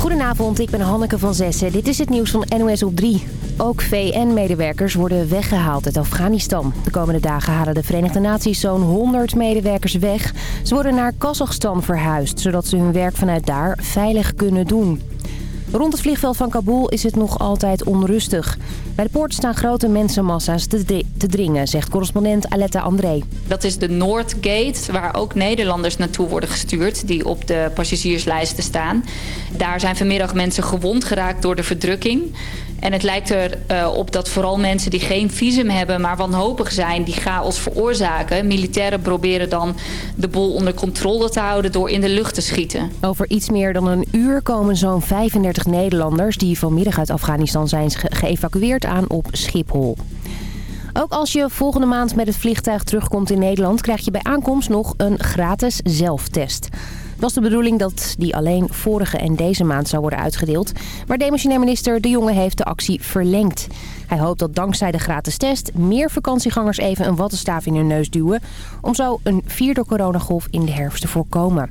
Goedenavond, ik ben Hanneke van Zessen. Dit is het nieuws van NOS op 3. Ook VN-medewerkers worden weggehaald uit Afghanistan. De komende dagen halen de Verenigde Naties zo'n 100 medewerkers weg. Ze worden naar Kazachstan verhuisd, zodat ze hun werk vanuit daar veilig kunnen doen. Rond het vliegveld van Kabul is het nog altijd onrustig. Bij de poort staan grote mensenmassa's te, te dringen, zegt correspondent Aletta André. Dat is de Noordgate, waar ook Nederlanders naartoe worden gestuurd... die op de passagierslijsten staan. Daar zijn vanmiddag mensen gewond geraakt door de verdrukking. En het lijkt erop uh, op dat vooral mensen die geen visum hebben... maar wanhopig zijn, die chaos veroorzaken. Militairen proberen dan de boel onder controle te houden... door in de lucht te schieten. Over iets meer dan een uur komen zo'n 35 Nederlanders... die vanmiddag uit Afghanistan zijn ge geëvacueerd aan op Schiphol. Ook als je volgende maand met het vliegtuig terugkomt in Nederland... krijg je bij aankomst nog een gratis zelftest. Het was de bedoeling dat die alleen vorige en deze maand zou worden uitgedeeld. Maar demissionair minister De Jonge heeft de actie verlengd. Hij hoopt dat dankzij de gratis test meer vakantiegangers even een wattenstaaf in hun neus duwen... om zo een vierde coronagolf in de herfst te voorkomen.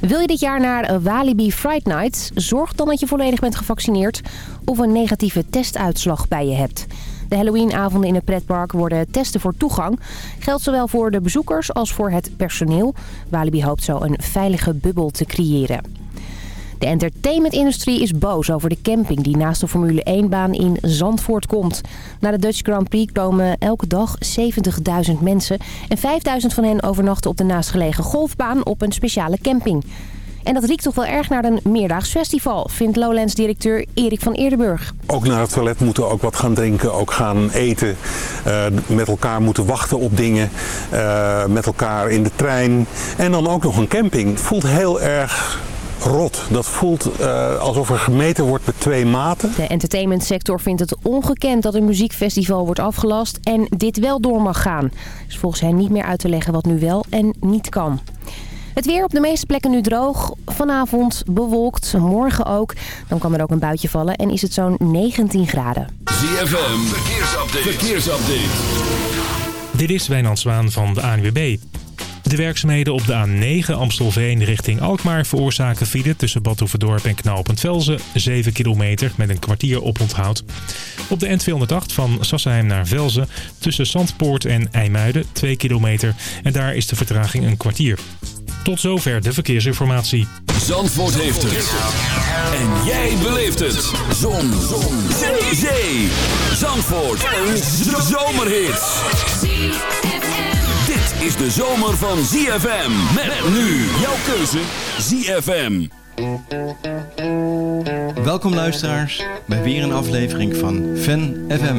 Wil je dit jaar naar Walibi Fright Night? Zorg dan dat je volledig bent gevaccineerd of een negatieve testuitslag bij je hebt. De Halloweenavonden in het pretpark worden testen voor toegang. Geldt zowel voor de bezoekers als voor het personeel. Walibi hoopt zo een veilige bubbel te creëren. De entertainmentindustrie is boos over de camping die naast de Formule 1-baan in Zandvoort komt. Na de Dutch Grand Prix komen elke dag 70.000 mensen en 5.000 van hen overnachten op de naastgelegen golfbaan op een speciale camping. En dat riekt toch wel erg naar een meerdaags festival, vindt Lowlands-directeur Erik van Eerdenburg. Ook naar het toilet moeten ook wat gaan drinken, ook gaan eten. Uh, met elkaar moeten wachten op dingen. Uh, met elkaar in de trein. En dan ook nog een camping. Het voelt heel erg rot. Dat voelt uh, alsof er gemeten wordt met twee maten. De entertainmentsector vindt het ongekend dat een muziekfestival wordt afgelast en dit wel door mag gaan. Dus volgens hen niet meer uit te leggen wat nu wel en niet kan. Het weer op de meeste plekken nu droog. Vanavond bewolkt, morgen ook. Dan kan er ook een buitje vallen en is het zo'n 19 graden. ZFM, verkeersupdate. verkeersupdate. Dit is Wijnand Zwaan van de ANWB. De werkzaamheden op de A9 Amstelveen richting Alkmaar veroorzaken file tussen Badhoevedorp en Knoopend Velzen 7 kilometer met een kwartier oponthoud. Op de N208 van Sassheim naar Velzen tussen Zandpoort en IJmuiden 2 kilometer en daar is de vertraging een kwartier. Tot zover de verkeersinformatie. Zandvoort heeft het. En jij beleeft het. Zon. Zon. Zee. Zandvoort. Een zomerhit. Is de zomer van ZFM. Met nu jouw keuze ZFM. Welkom luisteraars bij weer een aflevering van Fan FM.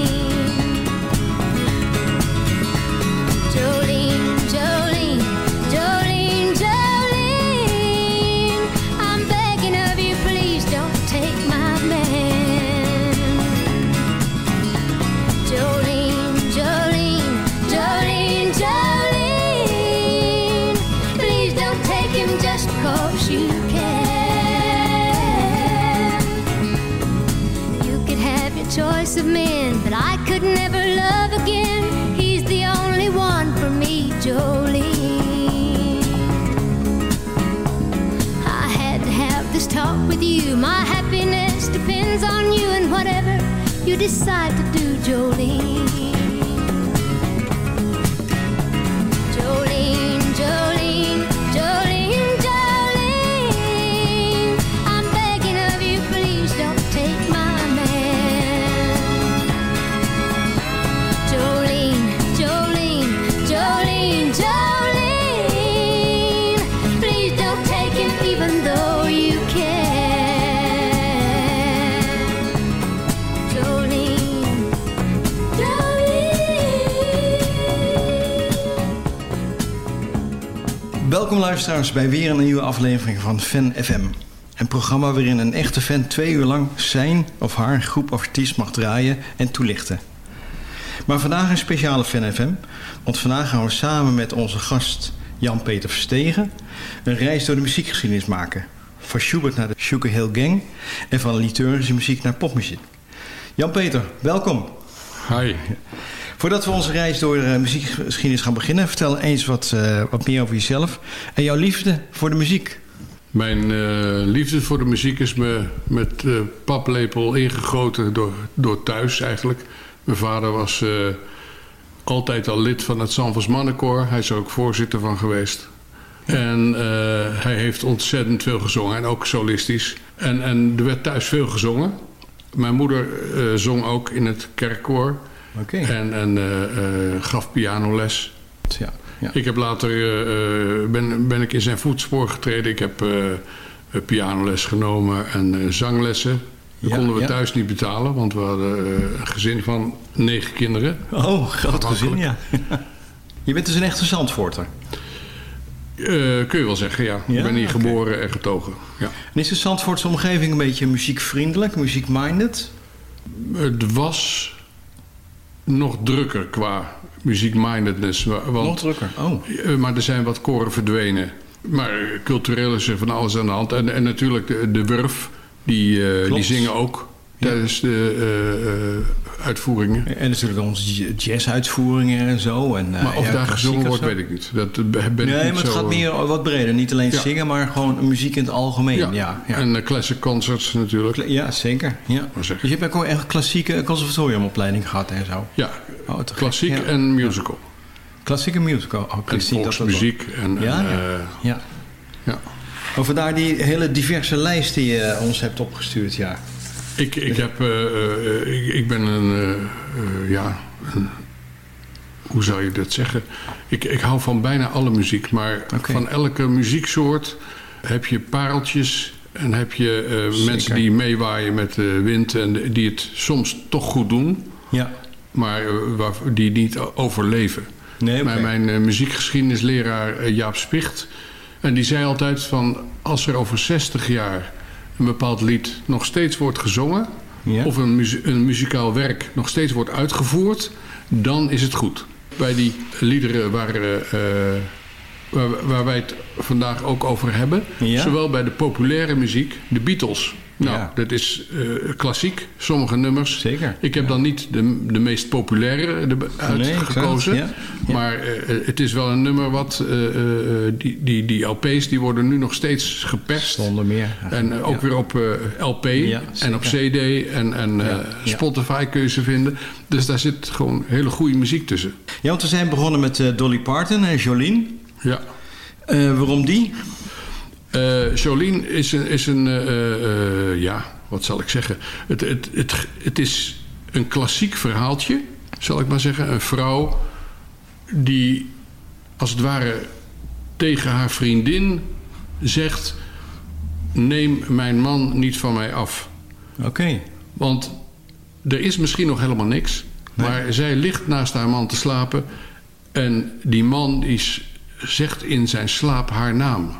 You decide to do, Jolene. Welkom luisteraars bij weer een nieuwe aflevering van Fan FM. Een programma waarin een echte fan twee uur lang zijn of haar groep artiest mag draaien en toelichten. Maar vandaag een speciale Fan FM, want vandaag gaan we samen met onze gast Jan-Peter Verstegen een reis door de muziekgeschiedenis maken. Van Schubert naar de Sugar Hill Gang en van liturgische muziek naar popmuziek. Jan-Peter, welkom. Hi. Voordat we onze reis door de muziekgeschiedenis gaan beginnen, vertel eens wat, eh, wat meer over jezelf en jouw liefde voor de muziek. Mijn eh, liefde voor de muziek is me met eh, paplepel ingegoten door, door thuis eigenlijk. Mijn vader was eh, altijd al lid van het Sanfors Mannenkoor. Hij is er ook voorzitter van geweest. En eh, hij heeft ontzettend veel gezongen en ook solistisch. En, en er werd thuis veel gezongen. Mijn moeder eh, zong ook in het kerkkoor. Oké. En, en eh, eh, gaf pianoles. Ja, ja. Ik heb later eh, ben, ben ik in zijn voetspoor getreden. Ik heb pianoles genomen en zanglessen. Dat Ja, konden we ja. thuis niet betalen, want we hadden een gezin van negen kinderen. Oh, groot gezin, ja. Je bent dus een echte Zandvoorter. Kun je wel zeggen, ja. Ja, ik ben hier geboren en getogen. Ja. En is de Zandvoortse omgeving een beetje muziekvriendelijk, muziek-minded? Het was nog drukker qua muziekmindedness. Nog drukker. Oh, Eh, maar er zijn wat koren verdwenen. Maar cultureel is er van alles aan de hand. En, en natuurlijk de, de Wurf, die, eh, die zingen ook. Tijdens de eh, eh, uitvoeringen. en natuurlijk onze jazz-uitvoeringen en zo. En, eh, maar of ja, daar klassiek gezongen wordt, weet ik niet. Dat ben ik Nee, niet maar het zo, gaat meer wat breder. Niet alleen Ja. zingen, maar gewoon muziek in het algemeen. Ja, en classic concerts natuurlijk. Ja, zeker. Ja. Dus je hebt ook echt klassieke conservatoriumopleiding gehad en zo. Ja, Oh, gek. klassiek en musical. Klassieke musical. Oh, ik En volksmuziek. En, Ja, ja. Ja. ja. Oh, vandaar die hele diverse lijst die je ons hebt opgestuurd, ja. Ik, ik, heb, eh, eh, ik, ik ben een, eh, ja, een- hoe zou je dat zeggen? Ik, ik hou van bijna alle muziek, maar van elke muzieksoort heb je pareltjes en heb je mensen die meewaaien met de wind en die het soms toch goed doen, Ja. maar waar, die niet overleven. Nee. Mijn, mijn muziekgeschiedenisleraar Jaap Spicht. En die zei altijd van als er over 60 jaar een bepaald lied nog steeds wordt gezongen... Ja. of een, muzie- een muzikaal werk nog steeds wordt uitgevoerd... dan is het goed. Bij die liederen waar, eh, eh, waar, waar wij het vandaag ook over hebben... Ja. zowel bij de populaire muziek, de Beatles... Nou, Ja. dat is eh, klassiek, sommige nummers. Zeker, Ik heb dan niet de, de meest populaire de, Nee, uitgekozen. ja. Ja. Maar eh, het is wel een nummer wat... eh, eh, eh, die, die, die LP's die worden nu nog steeds geperst. Zonder meer. En eh, ook weer op eh, LP en op. CD en, en eh. Spotify kun je ze vinden. Dus daar zit gewoon hele goede muziek tussen. Ja, want we zijn begonnen met eh, Dolly Parton en Jolene. Ja. Eh, waarom die? Eh Jolien is een, is een eh, eh, ja, wat zal ik zeggen? Het, het, het, het is een klassiek verhaaltje, zal ik maar zeggen. Een vrouw die als het ware tegen haar vriendin zegt... neem mijn man niet van mij af. Oké. Want er is misschien nog helemaal niks. Nee. Maar zij ligt naast haar man te slapen. En die man die s- zegt in zijn slaap haar naam.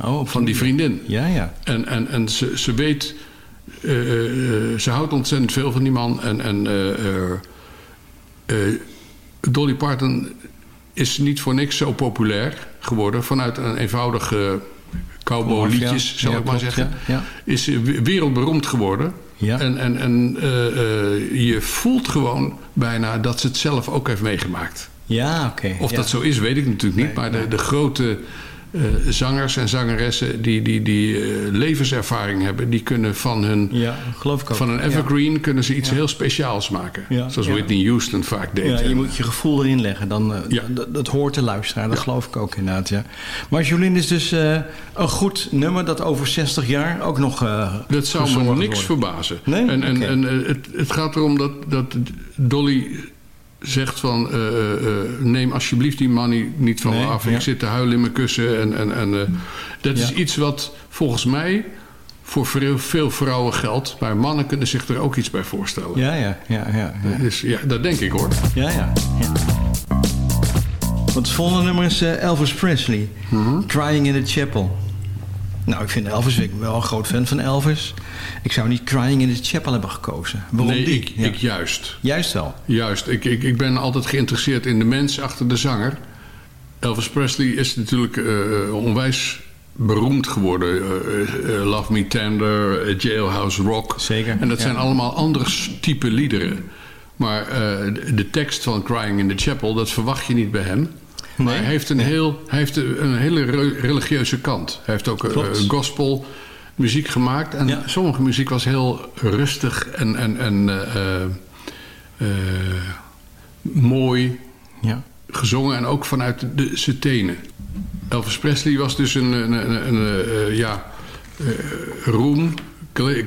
Oh, Van die vriendin. Ja, ja. En, en, en ze, ze weet... eh, eh, ze houdt ontzettend veel van die man. En, en eh, eh, eh, Dolly Parton is niet voor niks zo populair geworden. Vanuit een eenvoudige cowboy liedjes, Ja, zal ja, ik maar klopt, zeggen. ja. Is wereldberoemd geworden. Ja. En, en, en eh, eh, je voelt gewoon bijna dat ze het zelf ook heeft meegemaakt. Ja, oké. Of dat zo is, weet ik natuurlijk niet. Nee, maar de, de grote eh, zangers en zangeressen die, die, die eh, levenservaring hebben... die kunnen van hun... Ja, geloof ik ook. Van een evergreen kunnen ze iets heel speciaals maken. Zoals. Whitney Houston vaak deed. Ja, je En- moet je gevoel erin leggen. Dan, eh, Ja. dat, dat hoort de luisteraar. Dat geloof ik ook inderdaad, ja. Maar Jolien is dus eh, een goed nummer... dat over 60 jaar ook nog eh Dat zou me niks verbazen. Nee? En, en, en eh, het, het gaat erom dat, dat Dolly zegt van... eh, eh, eh, neem alsjeblieft die money niet van me af. ja. Ik zit te huilen in mijn kussen. En, en, en, dat is iets wat volgens mij voor veel, veel vrouwen geldt. Maar mannen kunnen zich er ook iets bij voorstellen. Ja, ja, ja, ja. ja. Dus ja, dat denk ik hoor. Ja, ja. ja. Want het volgende nummer is Elvis Presley. Mhm. Crying in the Chapel. Nou, ik vind Elvis, ik ben wel een groot fan van Elvis. Ik zou niet Crying in the Chapel hebben gekozen. Waarom nee, die? ik, Ja. ik juist. Juist wel. Juist, ik, ik, ik ben altijd geïnteresseerd in de mens achter de zanger. Elvis Presley is natuurlijk eh, onwijs beroemd geworden. Eh, eh, Love Me Tender, eh, Jailhouse Rock. Zeker, En dat ja. zijn allemaal andere type liederen. Maar eh, de tekst van Crying in the Chapel, dat verwacht je niet bij hem. Maar Nee. hij heeft een, heel, hij heeft een hele re- religieuze kant. Hij heeft ook eh, Klopt. gospel muziek gemaakt. En Ja. sommige muziek was heel rustig en, en, en eh, eh, eh, mooi Ja. gezongen. En ook vanuit de, tenen. Elvis Presley was dus een, een, een, een, eh, ja, eh, roem,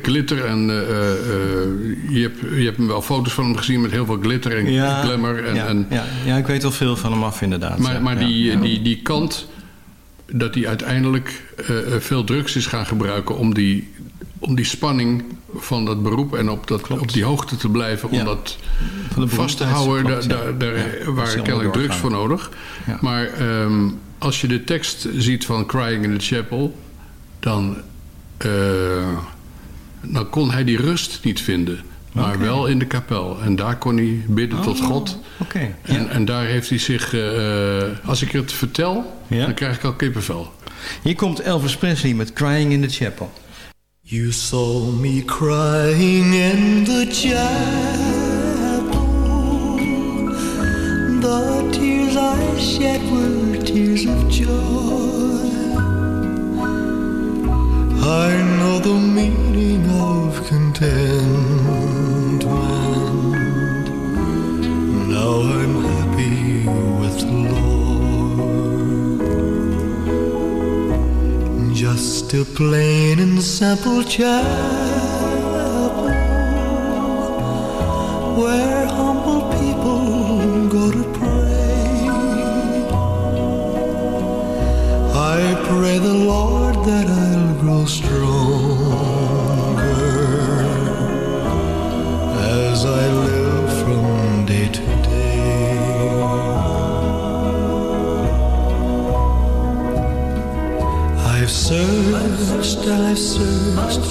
glitter. En eh, eh, eh, je, hebt, je hebt hem wel foto's van hem gezien met heel veel glitter en Ja, glamour. En, ja, en, ja, ja, ik weet wel veel van hem af inderdaad. maar maar die, die, die kant dat hij uiteindelijk veel drugs is gaan gebruiken om die, om die spanning van dat beroep en op, dat, Klopt. op die hoogte te blijven, om dat Van de vast te houden, klopt, daar, daar, waren kennelijk drugs voor nodig. Maar ehm, als je de tekst ziet van Crying in the Chapel, dan, dan kon hij die rust niet vinden. Maar wel in de kapel. En daar kon hij bidden tot Oh, God. Oké. En, Ja. en daar heeft hij zich... eh, als ik het vertel, Ja. dan krijg ik al kippenvel. Hier komt Elvis Presley met Crying in the Chapel. You saw me crying in the chapel. The tears I shed were tears of joy. I know the meaning contentment. Now I'm happy with the Lord. Just a plain and simple chapel where humble people go to pray. I pray the Lord that I'll grow stronger I've searched I've searched,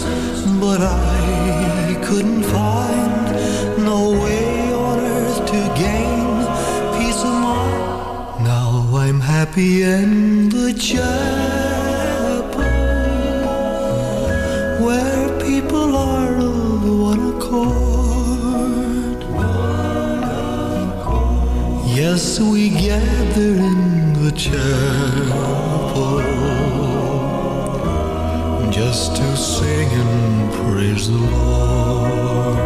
but I couldn't find no way on earth to gain peace of mind. Now I'm happy in the chapel where people are of one accord. Yes, we gather in the chapel just to sing and praise the Lord.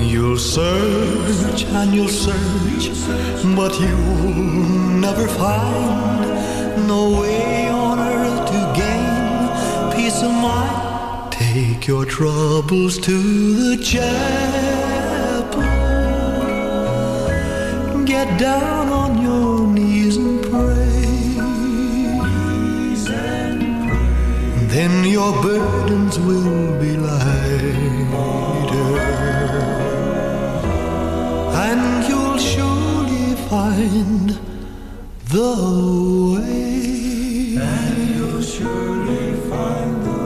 You'll search and you'll search, but you'll never find no way on earth to gain peace of mind. Take your troubles to the chapel. Get down on your Then your burdens will be lighter. And you'll surely find the way. And you'll surely find the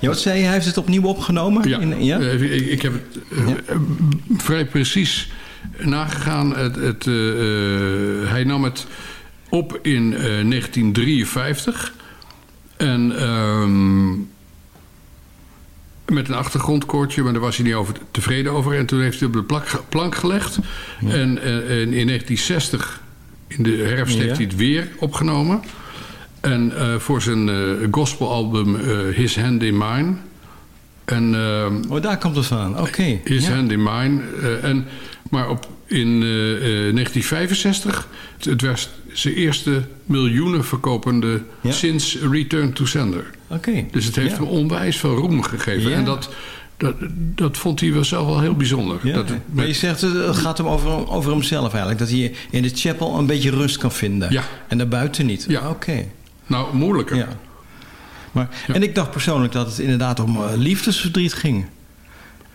Ja, wat zei je? Hij heeft het opnieuw opgenomen? Ja, In- ja? eh, ik, ik heb het eh, eh, vrij precies nagegaan. Het, het, eh, hij nam het op in eh, 1953. En ehm, met een achtergrondkoortje, maar daar was hij niet over tevreden over. En toen heeft hij op de plak- plank gelegd. En, eh, en in 1960, in de herfst, Ja. heeft hij het weer opgenomen. En eh, voor zijn eh, gospelalbum eh, His Hand in Mine. En, ehm, Oh, daar komt het van. Oké. His Ja. Hand in Mine. eh, en, maar op, in eh, eh, 1965, het, het was zijn eerste miljoenen verkopende Ja. sinds Return to Sender. Oké. Dus het heeft Ja. hem onwijs veel roem gegeven. Ja. En dat, dat, dat vond hij wel zelf wel heel bijzonder. Ja, dat, maar je zegt eh, het gaat hem over, over hemzelf eigenlijk. Dat hij in de chapel een beetje rust kan vinden. Ja. En daarbuiten niet. Ja. Oké. nou, moeilijker. Ja. Maar, Ja. En ik dacht persoonlijk dat het inderdaad om eh, liefdesverdriet ging.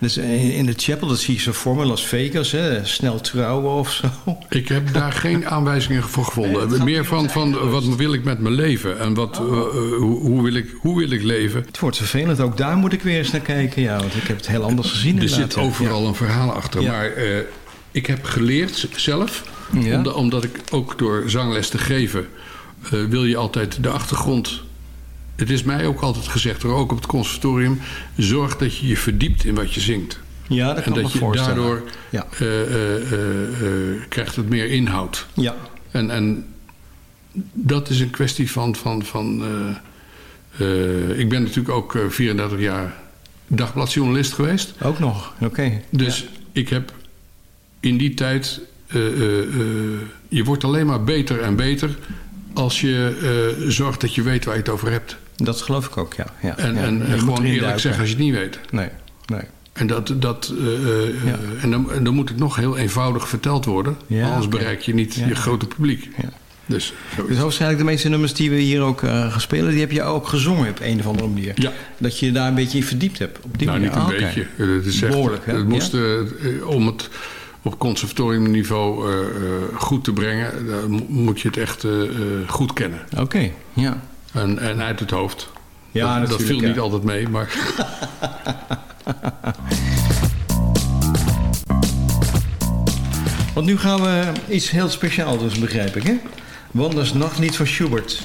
Dus in in de chapel, dat zie je zo voor me, Las Vegas, hè, snel trouwen of zo. Ik heb daar geen aanwijzingen voor gevonden. Nee, Meer van, van wat wil ik met mijn leven? En wat, eh, eh, hoe, hoe wil ik, hoe wil ik leven? Het wordt vervelend, ook daar moet ik weer eens naar kijken. Ja, want ik heb het heel anders gezien Er inderdaad, zit ja. overal een verhaal achter. Ja. Maar eh, ik heb geleerd zelf, Ja. omdat, omdat ik ook door zangles te geven... eh, wil je altijd de achtergrond... Het is mij ook altijd gezegd, ook op het conservatorium... zorg dat je je verdiept in wat je zingt. Ja, dat en kan ik dat je daardoor Ja. eh, eh, eh, krijgt het meer inhoud. Ja, En, en dat is een kwestie van... van, van ik ben natuurlijk ook eh, 34 jaar dagbladjournalist geweest. ook nog. Oké. Dus ik heb in die tijd... je wordt alleen maar beter en beter... als je zorgt dat je weet waar je het over hebt. Dat geloof ik ook, ja. ja. En, ja. en, gewoon eerlijk zeggen als je het niet weet. Nee, nee. En, dat, dat, eh, eh, Ja. en, dan, dan moet het nog heel eenvoudig verteld worden. Anders bereik je niet je grote publiek. Ja. Dus, Dus waarschijnlijk de meeste nummers die we hier ook eh gaan spelen... die heb je ook gezongen op een of andere manier. Ja. Dat je je daar een beetje in verdiept hebt. Op die nou, manier. niet een Ah, beetje. Eh, Het is echt, Behoorlijk, hè? het moest, eh, eh, om het op conservatoriumniveau eh, eh, goed te brengen... moet je het echt eh, eh, goed kennen. Oké, ja. En, en uit het hoofd. Ja, dat, dat viel ja. niet altijd mee, maar... Want nu gaan we iets heel speciaals dus, begrijp ik, hè? Wanders Nachtlied van Schubert.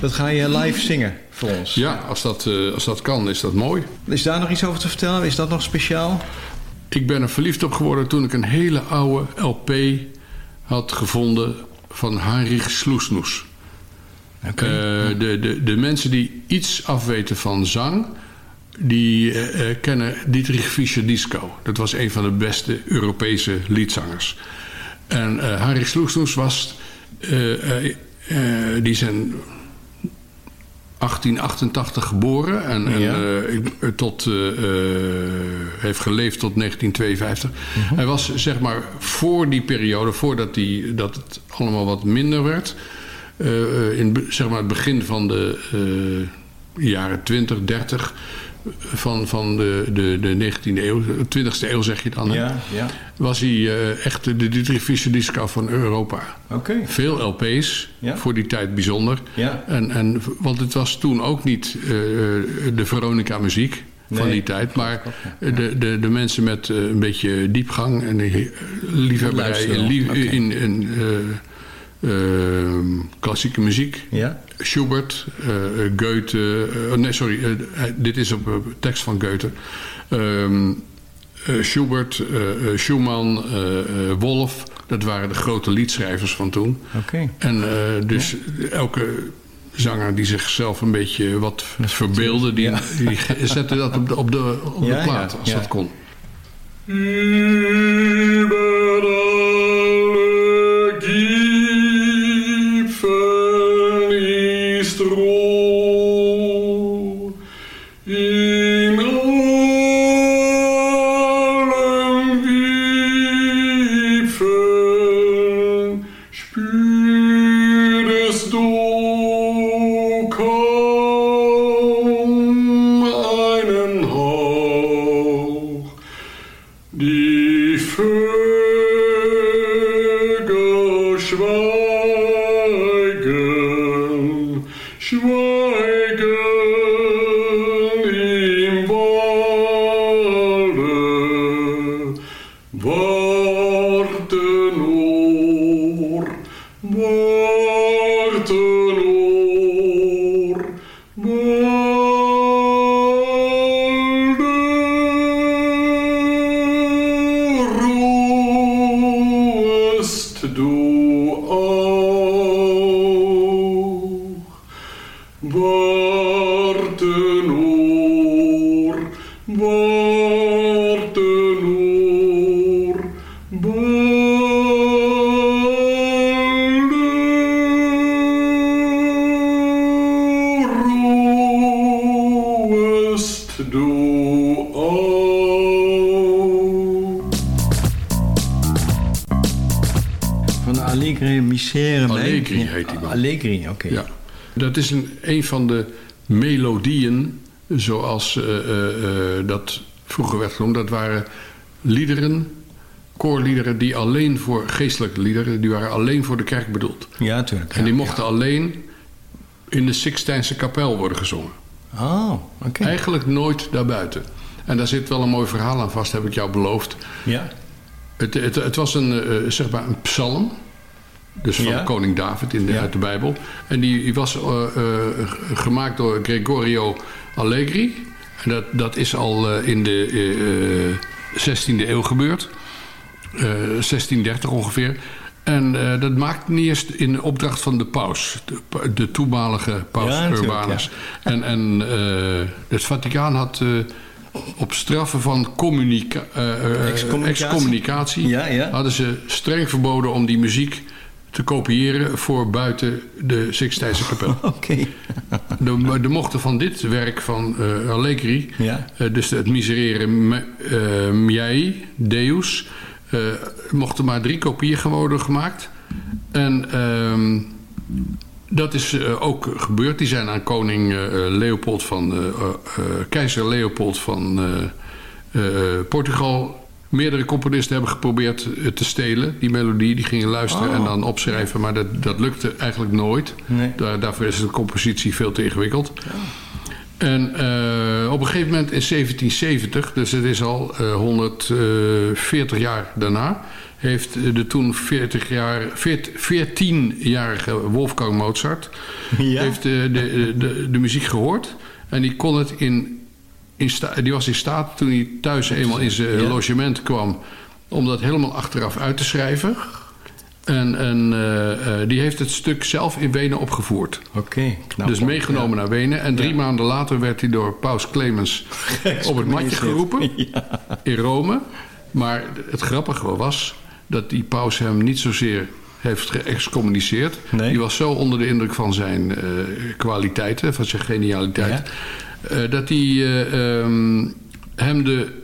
Dat ga je live zingen voor ons. Ja, als dat, eh, als dat kan, is dat mooi. Is daar nog iets over te vertellen? Is dat nog speciaal? Ik ben er verliefd op geworden toen ik een hele oude LP had gevonden van Heinrich Sloesnoes. Eh, de, de, de mensen die iets afweten van zang, die eh, eh, kennen Dietrich Fischer-Dieskau. Dat was een van de beste Europese liedzangers. En eh Heinrich Sloesnoes was... die zijn 1888 geboren en, en Ja. ik- tot, heeft geleefd tot 1952. Mhm. Hij was zeg maar voor die periode, voordat die, dat het allemaal wat minder werd... eh, eh, in zeg maar het begin van de eh, jaren 20, 30 van, van de, de, de 19e eeuw, 20e eeuw zeg je dan? Ja, ja. was hij echt de Dietrich Fischer-Dieskau van Europa. Oké. Veel LP's, Ja. voor die tijd bijzonder. Ja. En, en, want het was toen ook niet de Veronica-muziek van Nee, die tijd. Maar de, de, de mensen met een beetje diepgang en liefhebberij in, lief- in eh, eh, klassieke muziek. Ja? Schubert, eh, Goethe... eh, nee, sorry, eh, dit is op tekst van Goethe. Ehm, eh, Schubert, Schumann, Wolf... dat waren de grote liedschrijvers van toen. Oké. En eh, dus elke zanger die zichzelf een beetje wat verbeelde... die, Ja. die zette dat op de, op de, op Ja, de plaat, ja, als ja. dat kon. Über Allegri, oké. Ja. Dat is een, een van de melodieën, zoals eh, eh, eh, dat vroeger werd genoemd. Dat waren liederen, koorliederen, die alleen voor geestelijke liederen, die waren alleen voor de kerk bedoeld. Ja, natuurlijk. En die mochten alleen in de Sixtijnse kapel worden gezongen. Oh, oké. Eigenlijk nooit daarbuiten. En daar zit wel een mooi verhaal aan vast, heb ik jou beloofd. Ja. Het, het, het was een, zeg maar een psalm. Dus van Ja. koning David in de, uit de Bijbel. En die, die was eh, eh, gemaakt door Gregorio Allegri. En dat, dat is al eh, in de eh, eh, 16e eeuw gebeurd. Eh, 1630 ongeveer. En dat maakte niet eerst in opdracht van de paus. De, toenmalige paus Ja, Urbanus. En, en het Vaticaan had... op straffen van communica Excommunicatie. excommunicatie Ja, ja. hadden ze streng verboden om die muziek te kopiëren voor buiten de Sixtijnse kapel. Oké. De, de mochten van dit werk van eh, Allegri, Ja. eh, dus het Miserere me- eh, Miei, Deus, mochten maar drie kopieën worden gemaakt. En ehm, dat is ook gebeurd. Die zijn aan koning Leopold van, keizer Leopold van Portugal. Meerdere componisten hebben geprobeerd eh, te stelen, die melodie. Die gingen luisteren Oh. en dan opschrijven, maar dat, dat lukte eigenlijk nooit. Nee. Daar, daarvoor is de compositie veel te ingewikkeld. En eh, op een gegeven moment in 1770, dus het is al eh, 140 jaar daarna, heeft de toen 40 jaar, 14-jarige Wolfgang Mozart Ja. heeft de, de, de, de muziek gehoord. En die kon het in, in die was in staat toen hij thuis eenmaal in zijn Ja. logement kwam, om dat helemaal achteraf uit te schrijven. En, en eh, eh, die heeft het stuk zelf in Wenen opgevoerd. Oké, knap. dus meegenomen naar Wenen. En drie maanden later werd hij door Paus Clemens op het matje geroepen in Rome. Maar het grappige was dat die paus hem niet zozeer heeft geëxcommuniceerd. Nee. Die was zo onder de indruk van zijn eh, kwaliteiten, van zijn genialiteit... eh, dat hij eh, ehm, hem de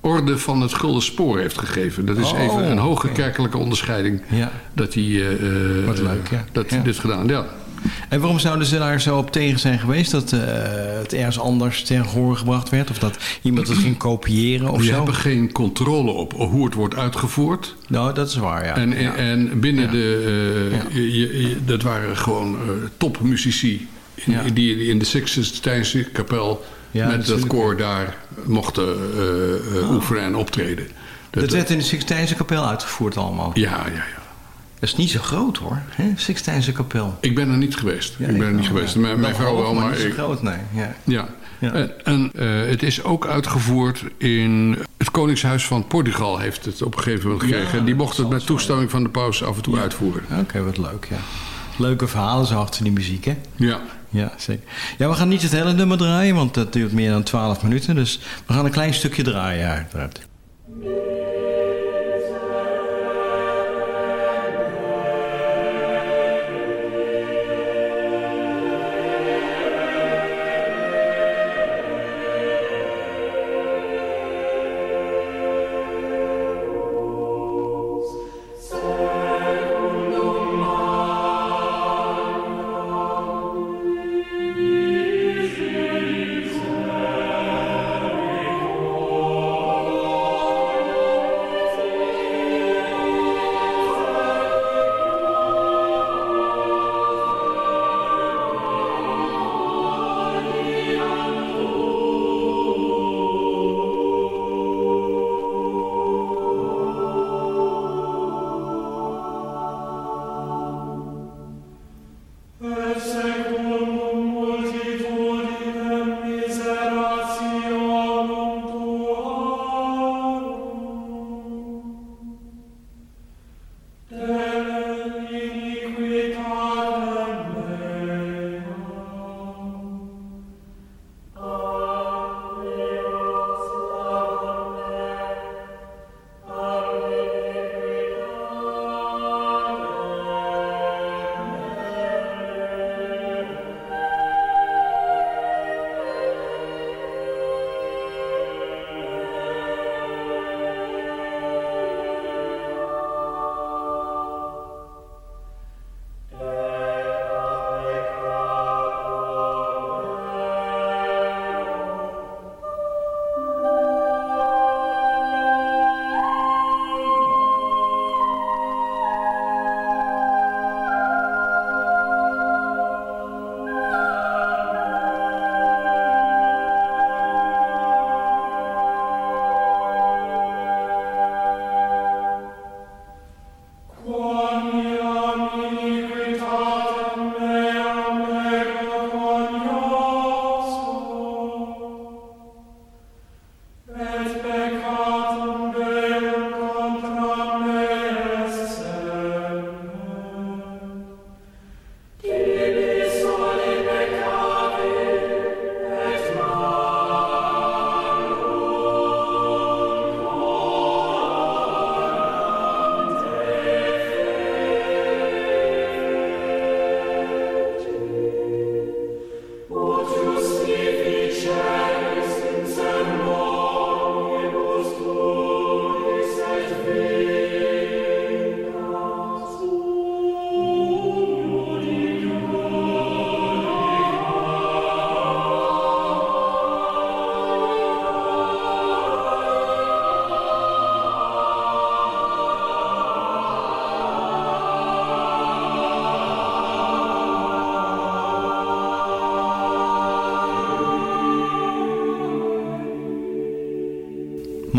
orde van het Gulden Spoor heeft gegeven. Dat is Oh, even een hoge kerkelijke onderscheiding Ja. dat hij eh, Wat leuk, ja. dat Ja. dit gedaan. Ja. En waarom zouden ze daar zo op tegen zijn geweest dat het ergens anders ten gehoor gebracht werd? Of dat iemand het ging kopiëren of We zo? hebben geen controle op hoe het wordt uitgevoerd. Nou, dat is waar, ja. En, en binnen de... je- dat waren gewoon topmuzici. In, Ja. Die in de Sixtijnse kapel Ja, met dat koor daar mochten eh, eh, oefenen en optreden. dat werd in de Sixtijnse kapel uitgevoerd allemaal. Ja, ja, ja. Dat is niet zo groot hoor, hè? Sixtijnse kapel. Ik ben er niet geweest. Ja, ik ben er niet wel, geweest. ja. Mijn, vrouw wel, maar maar... niet zo groot, nee. Ja. Ja. Ja. En, en, eh, het is ook uitgevoerd in... Het Koningshuis van Portugal heeft het op een gegeven moment gekregen. En die mocht het met toestemming van de paus af en toe uitvoeren. Oké, wat leuk, ja. Leuke verhalen zo achter die muziek, hè? Ja. Ja, zeker. Ja, we gaan niet het hele nummer draaien, want dat duurt meer dan 12 minuten. Dus we gaan een klein stukje draaien uiteraard.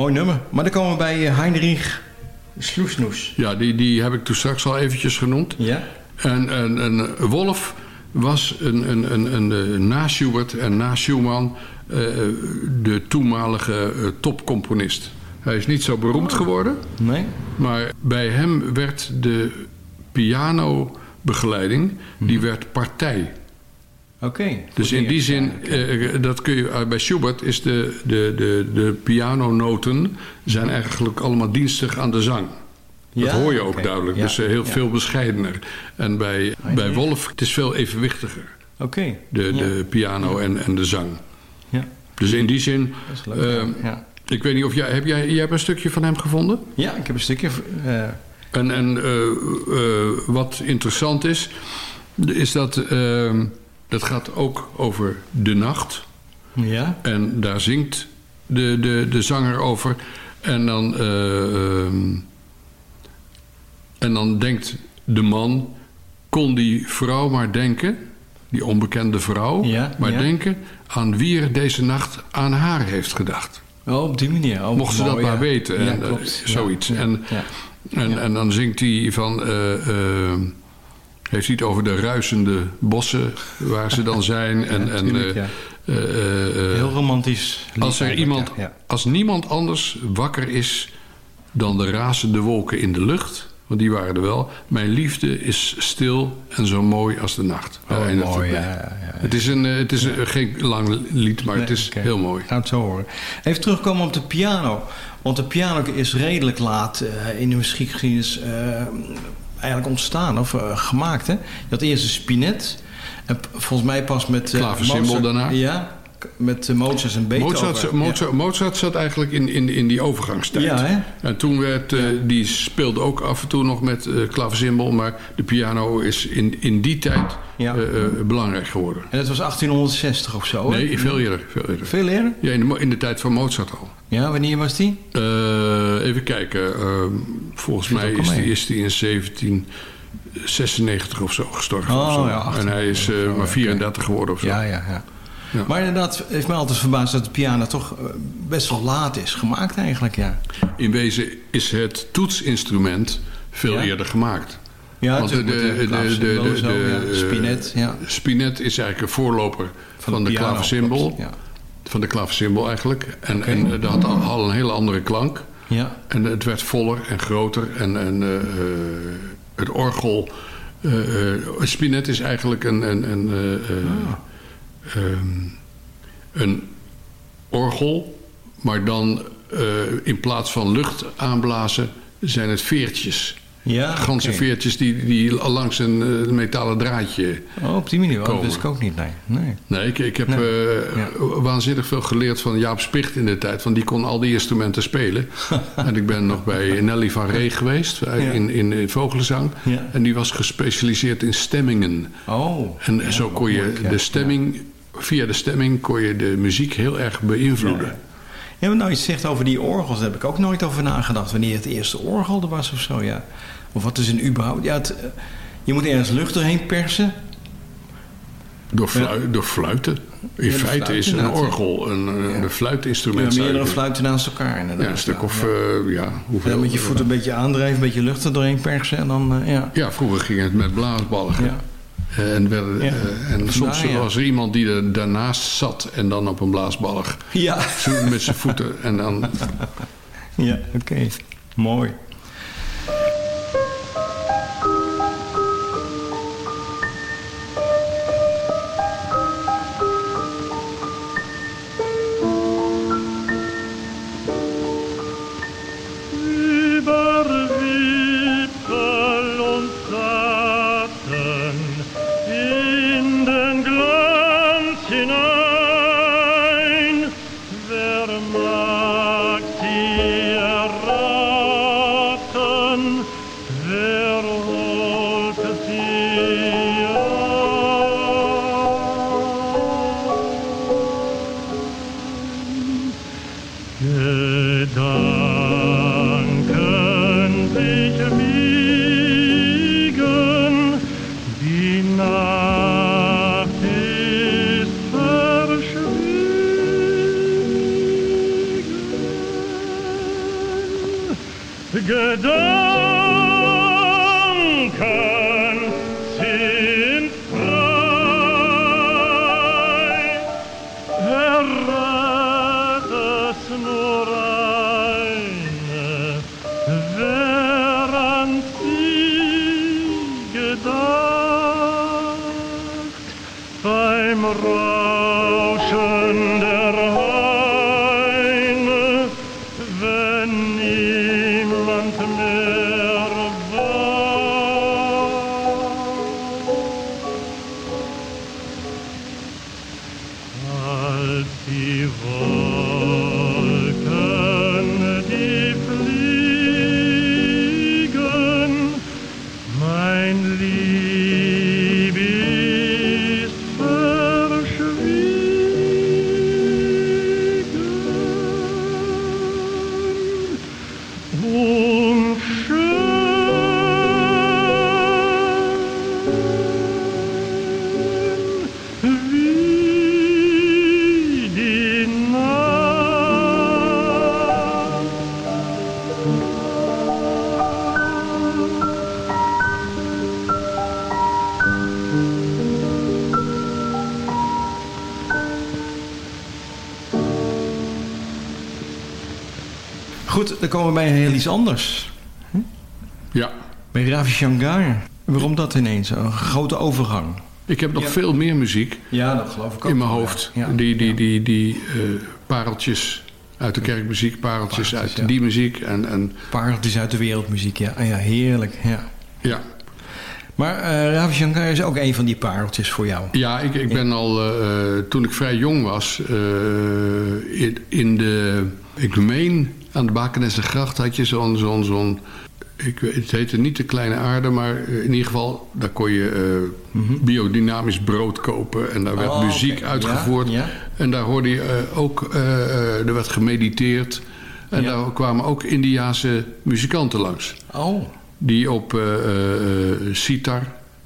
Mooi nummer. Maar dan komen we bij eh, Heinrich Sloesnoes. Ja, die, die heb ik toen straks al eventjes genoemd. Ja? En, en, en Wolf was een, een, een, een, een na Schubert en na Schumann eh, de toenmalige eh, topcomponist. Hij is niet zo beroemd geworden. Nee? Maar bij hem werd de pianobegeleiding, die werd partij. Oké. Dus in die zin, eh, dat kun je, eh, bij Schubert is de, de, de, de pianonoten zijn eigenlijk allemaal dienstig aan de zang. Dat Ja? hoor je ook duidelijk, Ja. dus eh, heel Ja. veel bescheidener. En bij, bij Wolf, het is veel evenwichtiger, Oké. de, de piano en, en de zang. Ja. Dus in die zin, Dat is leuk. eh, ja. ik weet niet of jij, heb jij, jij hebt een stukje van hem gevonden? ja, ik heb een stukje... eh, En, en eh, eh, wat interessant is, is dat eh, dat gaat ook over de nacht. ja? En daar zingt de, de, de zanger over. En dan, eh, ehm, en dan denkt de man, kon die vrouw maar denken, die onbekende vrouw, Ja, maar ja. denken aan wie er deze nacht aan haar heeft gedacht. Oh, op die manier. Oh, Mocht ze dat maar weten. En, klopt. Zoiets. En, en, en dan zingt hij van... eh, eh, heeft hij het over de ruisende bossen waar ze dan zijn. En, en, ja. eh, eh, Heel romantisch. als er iemand, ja, als niemand anders wakker is dan de razende wolken in de lucht, want die waren er wel. Mijn liefde is stil en zo mooi als de nacht. Oh, mooi, het is, een, het is een- geen lang lied, maar het is heel mooi. Gaan we het zo horen. Even terugkomen op de piano. Want de piano is redelijk laat in de muziekgeschiedenis eigenlijk ontstaan of eh, gemaakt. Hè? Je had eerst een spinet. En volgens mij pas met... Mozart- daarna. Ja, met Mozart en Beethoven. Mozart, Mozart, Mozart zat eigenlijk in, in, in die overgangstijd. Ja, hè? En toen werd, eh, die speelde ook af en toe nog met klaversymbol, maar de piano is in, in die tijd Ja. eh, belangrijk geworden. En dat was 1860 of zo, hè? Nee, veel eerder. Veel eerder. Veel eerder? Ja, in de, in de tijd van Mozart al. Ja, wanneer was die? Even kijken. eh, volgens mij is die, mee. is die in 1796 of zo gestorven. Oh, of zo. ja, en hij is maar oké. 34 geworden of zo. Ja, ja, ja. Ja. Maar inderdaad, heeft mij altijd verbaasd dat de piano toch eh, best wel laat is gemaakt eigenlijk, ja. In wezen is het toetsinstrument veel Ja. eerder gemaakt. Ja, Want de, de, de, de, Spinet, ja. Spinet is eigenlijk een voorloper van, de, klaversymbol. Ja. Van de klaversymbol eigenlijk. En, en eh, dat had al, al een hele andere klank. ja. En het werd voller en groter. En, en eh, het orgel... eh, spinet is eigenlijk een... een, een eh, ehm, een orgel, maar dan eh, in plaats van lucht aanblazen zijn het veertjes. Ja, Ganse veertjes die, die langs een eh, metalen draadje. Oh, op die manier. Dat wist ik ook niet, nee. nee. Nee, ik, ik heb Nee. eh, Ja. waanzinnig veel geleerd van Jaap Spicht in de tijd. Want die kon al die instrumenten spelen. en ik ben nog bij Nelly van Ree geweest Ja. in, in, in vogelzang. Ja. En die was gespecialiseerd in stemmingen. Oh. En zo kon je de stemming, via de stemming kon je de muziek heel erg beïnvloeden. Ja, maar nou, je zegt over die orgels, daar heb ik ook nooit over nagedacht. Wanneer het eerste orgel er was of zo, ja. Of wat is een überhaupt... Ja, het, eh, je moet ergens lucht doorheen persen. Door, door fluiten. In Ja, feite is een ja. orgel een, een, Ja. fluitinstrument. Ja, meerdere fluiten naast elkaar inderdaad. Ja, een stuk of, ja. eh, ja, hoeveel? dan met je voet een beetje aandrijven, een beetje lucht er doorheen persen en dan, eh, ja. Ja, vroeger ging het met blaasballen. Ja. En, werden, Ja. eh, en soms ja. was er iemand die er daarnaast zat en dan op een blaasballig. Ja, met zijn voeten. En dan, ja oké. Mooi. Dan komen we bij heel iets anders. Ja. Bij Ravi Shankar. Waarom dat ineens? Een grote overgang. Ik heb nog Ja. veel meer muziek Ja, dat geloof ik ook. in mijn hoofd. ja. Die, die, die, die eh, pareltjes uit de kerkmuziek, pareltjes, Pareltjes, uit die muziek. En, en Pareltjes uit de wereldmuziek, ja. Ah, ja, heerlijk, ja. ja, Maar eh Ravi Shankar is ook een van die pareltjes voor jou. Ja, ik, ik ben al, eh, toen ik vrij jong was, in, in de, ik meen aan de Bakenessengracht had je zo'n, zo'n, zo'n, ik weet, het heette niet de kleine aarde, maar eh, in ieder geval, daar kon je eh, biodynamisch brood kopen en daar werd Mhm. Oh, muziek uitgevoerd. Ja, ja. En daar hoorde je eh, ook, er werd gemediteerd en Ja. daar kwamen ook Indiase muzikanten langs. Oh. Die op sitar,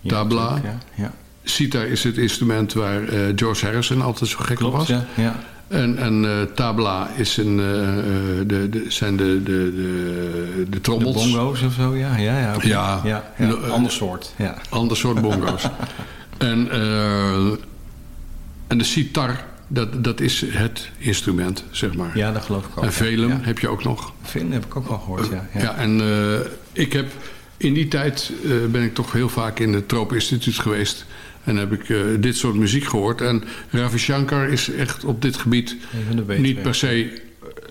tabla, natuurlijk, Ja, ja. Sitar is het instrument waar George Harrison altijd zo gek op was. ja. ja. En, en eh, tabla is een, eh, de, de, zijn de, de, de, de De trommels. bongo's of zo, ja. Ja, ja. Ja. ja, ander soort. Ja. Ander soort bongo's. en, en de sitar, dat, dat is het instrument, zeg maar. ja, dat geloof ik ook. en velum heb je ook nog. Velum heb ik ook wel gehoord, ja. Ja, ja. en ik heb in die tijd ben ik toch heel vaak in het Troop Instituut geweest. En heb ik eh, dit soort muziek gehoord. En Ravi Shankar is echt op dit gebied niet per se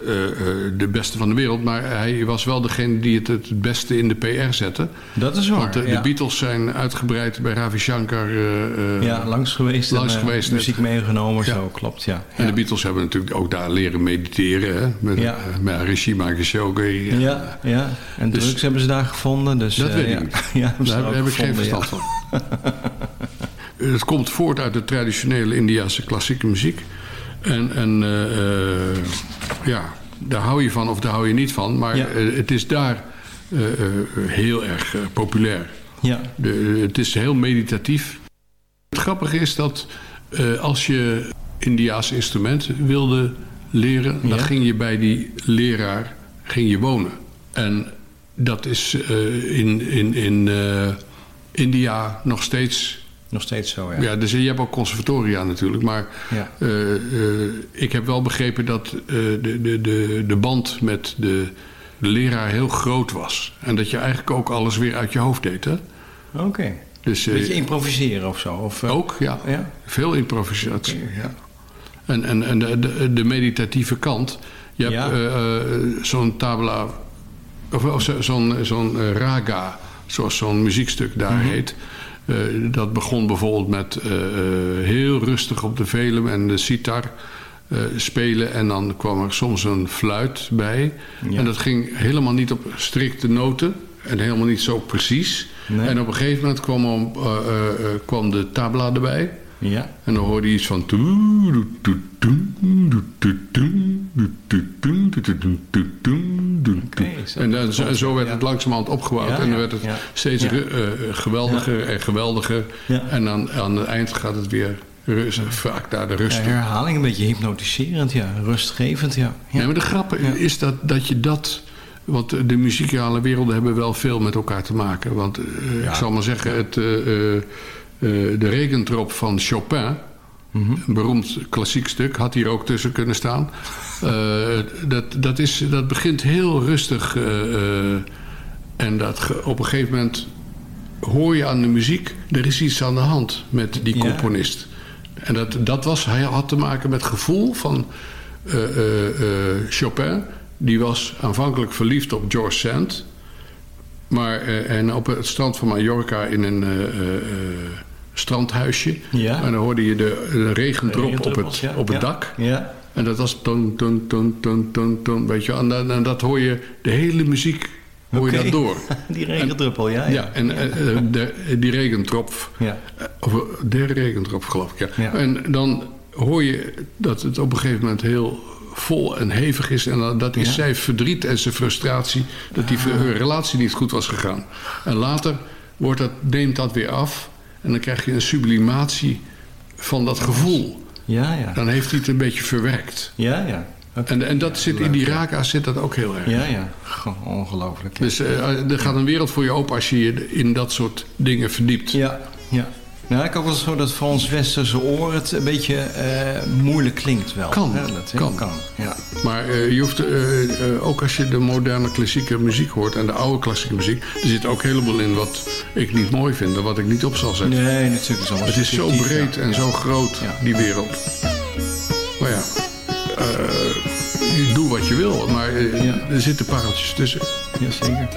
eh, eh, de beste van de wereld. Maar hij was wel degene die het het beste in de PR zette. Dat is waar, Want de. Beatles zijn uitgebreid bij Ravi Shankar. Ja, langs geweest. langs en, geweest. Muziek meegenomen, Ja. zo klopt, ja. En ja. de Beatles hebben natuurlijk ook daar leren mediteren. Hè? Met, Ja. met Geshoge. Ja, ja. En Dus- drugs hebben ze daar gevonden. Dus, Dat weet ja. ik niet. Daar heb ik geen verstand van. Het komt voort uit de traditionele Indiase klassieke muziek. En, en eh, eh, ja, daar hou je van of daar hou je niet van. Maar Ja. eh, het is daar eh, eh, heel erg eh, populair. Ja, De, het is heel meditatief. Het grappige is dat eh, als je Indiaas instrument wilde leren... dan ging je bij die leraar ging je wonen. En dat is eh, in, in, in eh, India nog steeds... nog steeds zo, ja. Ja. dus je hebt ook conservatoria natuurlijk. Maar Ja. eh, eh, ik heb wel begrepen dat eh, de, de, de, de band met de, de leraar heel groot was. En dat je eigenlijk ook alles weer uit je hoofd deed. Hè? Oké. Dus, eh, Beetje improviseren of zo? Of, ook, ja. Ja? Veel improvisatie. Ja. En, en, en de, de, de meditatieve kant. Je hebt Ja. zo'n tabla... Of, of zo- zo'n zo'n raga, zoals zo'n muziekstuk daar Mhm. heet. Eh, dat begon bijvoorbeeld met eh, eh, heel rustig op de velum en de sitar spelen. En dan kwam er soms een fluit bij. Ja. En dat ging helemaal niet op strikte noten. En helemaal niet zo precies. Nee. En op een gegeven moment kwam, om, kwam de tabla erbij. Ja. En dan hoorde je iets van... Zo. En, dan, zo- werd het langzamerhand opgebouwd. Ja, en dan werd het ja. steeds eh, geweldiger en geweldiger. En dan aan het eind gaat het weer vaak naar de rust toe. herhaling een beetje hypnotiserend, ja. Rustgevend, ja. ja. Nee, maar de grap is dat, dat je dat Want de muzikale werelden hebben wel veel met elkaar te maken. Want eh, ik zal maar zeggen, het, eh, eh, eh, de regentrop van Chopin... Een beroemd klassiek stuk, had hier ook tussen kunnen staan. Eh, dat, dat, is, dat begint heel rustig. eh, eh, en dat op een gegeven moment hoor je aan de muziek... er is iets aan de hand met die Ja. componist. En dat, dat was, hij had te maken met gevoel van eh, eh, eh, Chopin. Die was aanvankelijk verliefd op George Sand. Maar, eh, en op het strand van Mallorca in een eh, eh, eh, strandhuisje. Ja. En dan hoorde je de, de regendrop op het, ja. op het dak. Ja. En dat was ton, ton, ton, ton, ton, ton, weet je. En, dan- en dat hoor je, de hele muziek hoor je dat door. Die regendruppel, ja. Ja, en eh, eh, de, die regentrop, Ja. eh, of de regentrop geloof ik, ja. En dan hoor je dat het op een gegeven moment heel vol en hevig is. En dan- dat is zijn verdriet en zijn frustratie dat die hun relatie niet goed was gegaan. En later wordt dat, neemt dat weer af en dan krijg je een sublimatie van dat gevoel. Ja, ja. Dan heeft hij het een beetje verwerkt. Ja, ja. En, en dat zit in die raka zit dat ook heel erg. Ja, ja. Ongelooflijk. ja. Dus eh, er gaat een wereld voor je open als je je in dat soort dingen verdiept. Ja, ja. Nou, ik ook wel zo dat voor ons westerse oor het een beetje eh, moeilijk klinkt wel. Kan, hè, dat, hè? kan. kan. Ja. Maar eh, je hoeft, eh, eh, ook als je de moderne klassieke muziek hoort en de oude klassieke muziek, er zit ook een heleboel in wat ik niet mooi vind en wat ik niet op zal zetten. Nee, natuurlijk is alles Het is zo breed ja. en zo groot, Ja. die wereld. Maar ja, eh, doe wat je wil, maar Ja. er zitten pareltjes tussen. Jazeker.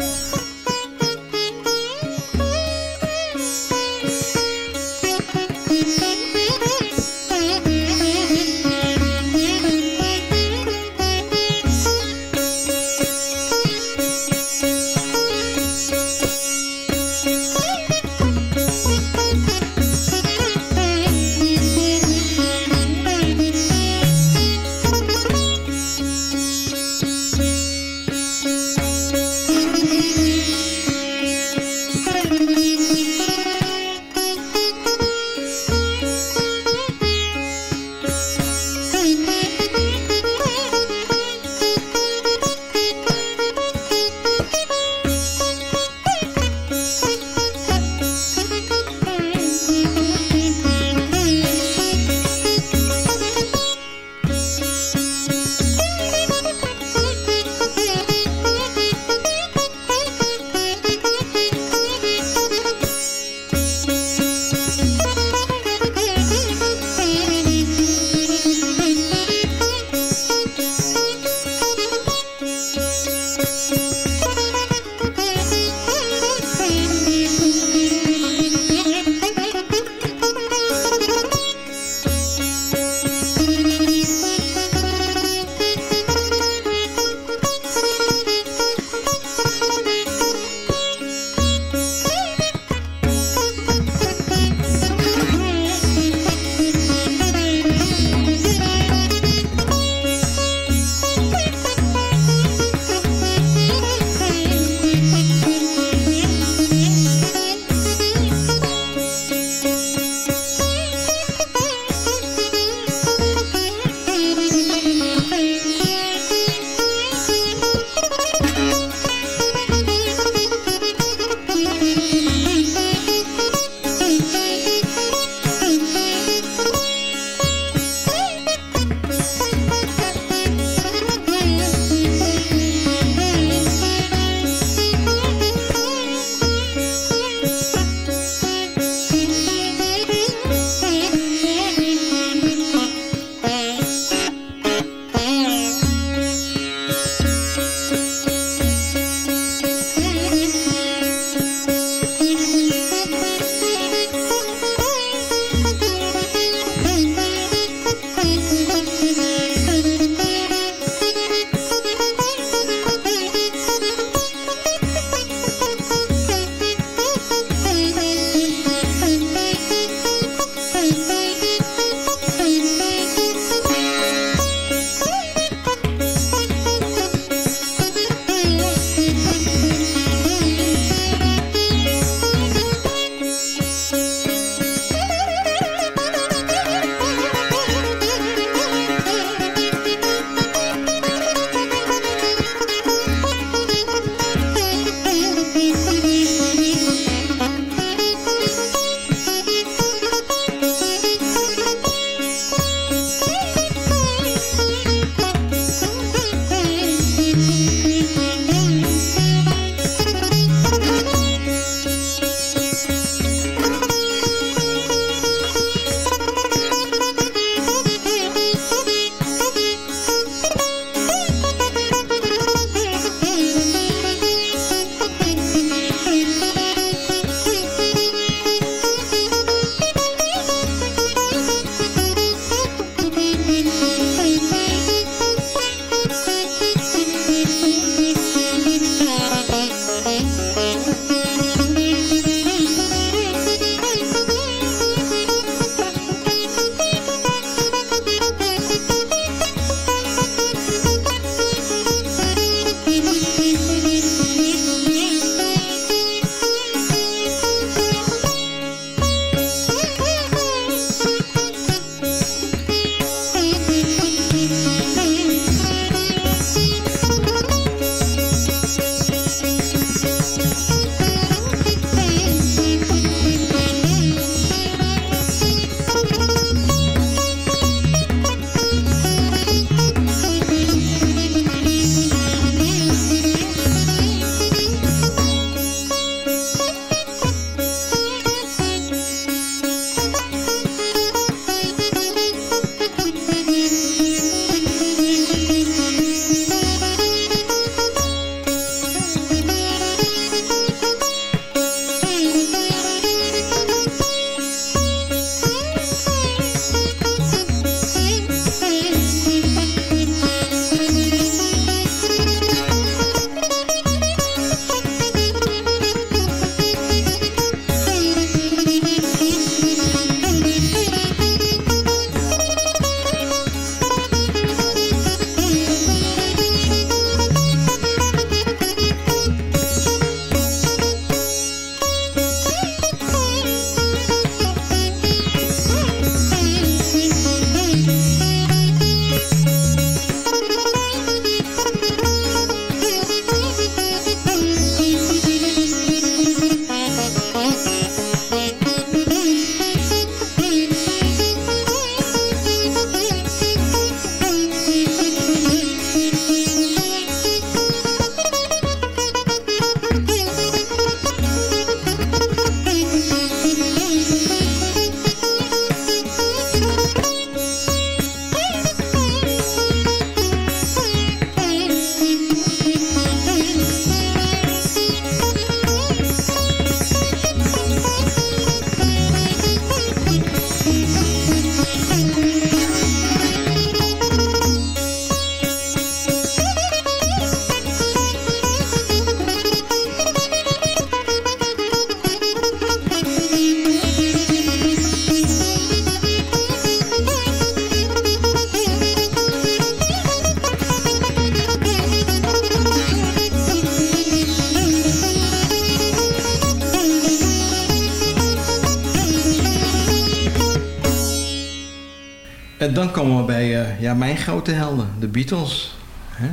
Grote helden, de Beatles. Hè?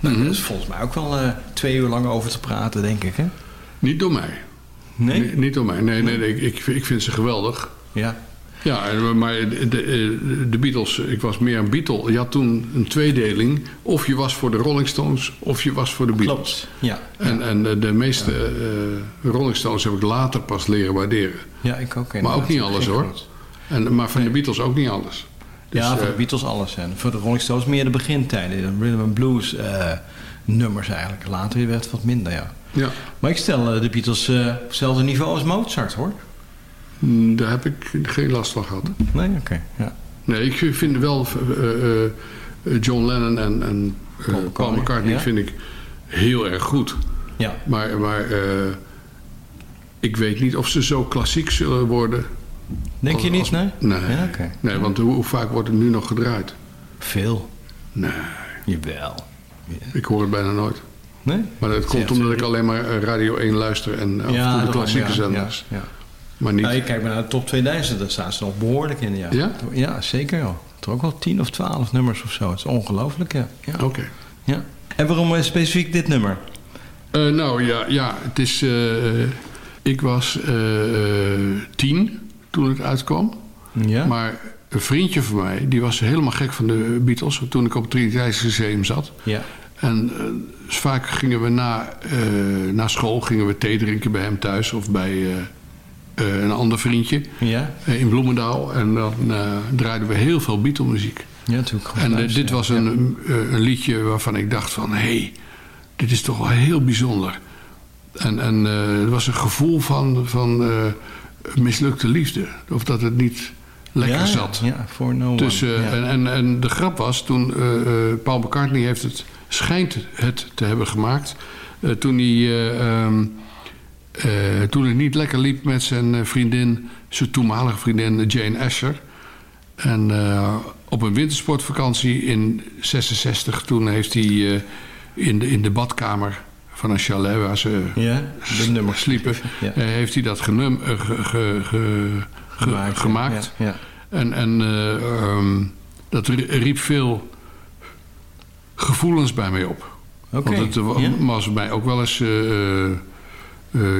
Nou, Daar is volgens mij ook wel eh, twee uur lang over te praten, denk ik. Hè? Niet door mij. Nee? Nee, niet door mij. Nee, nee, nee, ik, ik, vind ze geweldig. Ja. Ja, maar de, de, de Beatles, ik was meer een Beatle. Je had toen een tweedeling. Of je was voor de Rolling Stones, of je was voor de Beatles. Klopt. Ja. En, en de, de meeste eh, Rolling Stones heb ik later pas leren waarderen. Ja, ik ook. Maar ook niet alles hoor. En, maar van de Beatles ook niet alles. Dus, ja, voor de eh, Beatles alles. En voor de Rolling Stones meer de begintijden. De rhythm and blues eh, nummers eigenlijk. Later werd het wat minder, ja. ja, Maar ik stel eh, de Beatles op hetzelfde niveau als Mozart, hoor. mm, daar heb ik geen last van gehad. Nee, oké. ja. Nee, ik vind wel John Lennon en, en Paul Paul McCartney, ja. vind ik heel erg goed. Ja. Maar, maar ik weet niet of ze zo klassiek zullen worden. Denk je niet, nee? Nee, Ja, nee want hoe, hoe vaak wordt het nu nog gedraaid? Veel. Nee, Jawel. ik hoor het bijna nooit. Nee? Maar dat komt omdat ik alleen maar eh, Radio 1 luister en en toe de klassieke ja, zenders. Ja, ja. Maar niet... Nou, je kijkt maar naar de top 2000, daar staan ze nog behoorlijk in. Ja, Ja? ja zeker wel. Er ook wel 10 of 12 nummers of zo. Het is ongelooflijk, ja. ja. Oké. ja. En waarom eh, specifiek dit nummer? Eh, nou ja, ja, het is. eh, ik was eh, eh, tien toen het uitkwam. Ja? Maar een vriendje van mij, die was helemaal gek van de Beatles toen ik op het Triniteitsmuseum zat. ja. En eh, dus vaak gingen we na, eh, na school gingen we thee drinken bij hem thuis of bij eh, een ander vriendje Ja? in Bloemendaal. En dan draaiden we heel veel Beatle-muziek. Ja, natuurlijk. En dit was een, een liedje waarvan ik dacht van... hé, hey, dit is toch wel heel bijzonder. En, en er was een gevoel van, van mislukte liefde. Of dat het niet lekker ja, zat. Ja, voor no one. Dus, eh, ja. en, en, en de grap was, toen eh, eh, Paul McCartney heeft het, schijnt het te hebben gemaakt... toen, hij, eh, ehm, eh, toen het niet lekker liep met zijn vriendin... zijn toenmalige vriendin Jane Asher... En op een wintersportvakantie in 66, toen heeft hij in, de, in de badkamer van een chalet waar ze ja, de nummers sliepen, Ja. eh, heeft hij dat genum, eh, ge- ge- ge- ge- gemaakt. Ja. En, en eh, ehm, dat riep veel gevoelens bij mij op. Want het was bij ook wel eens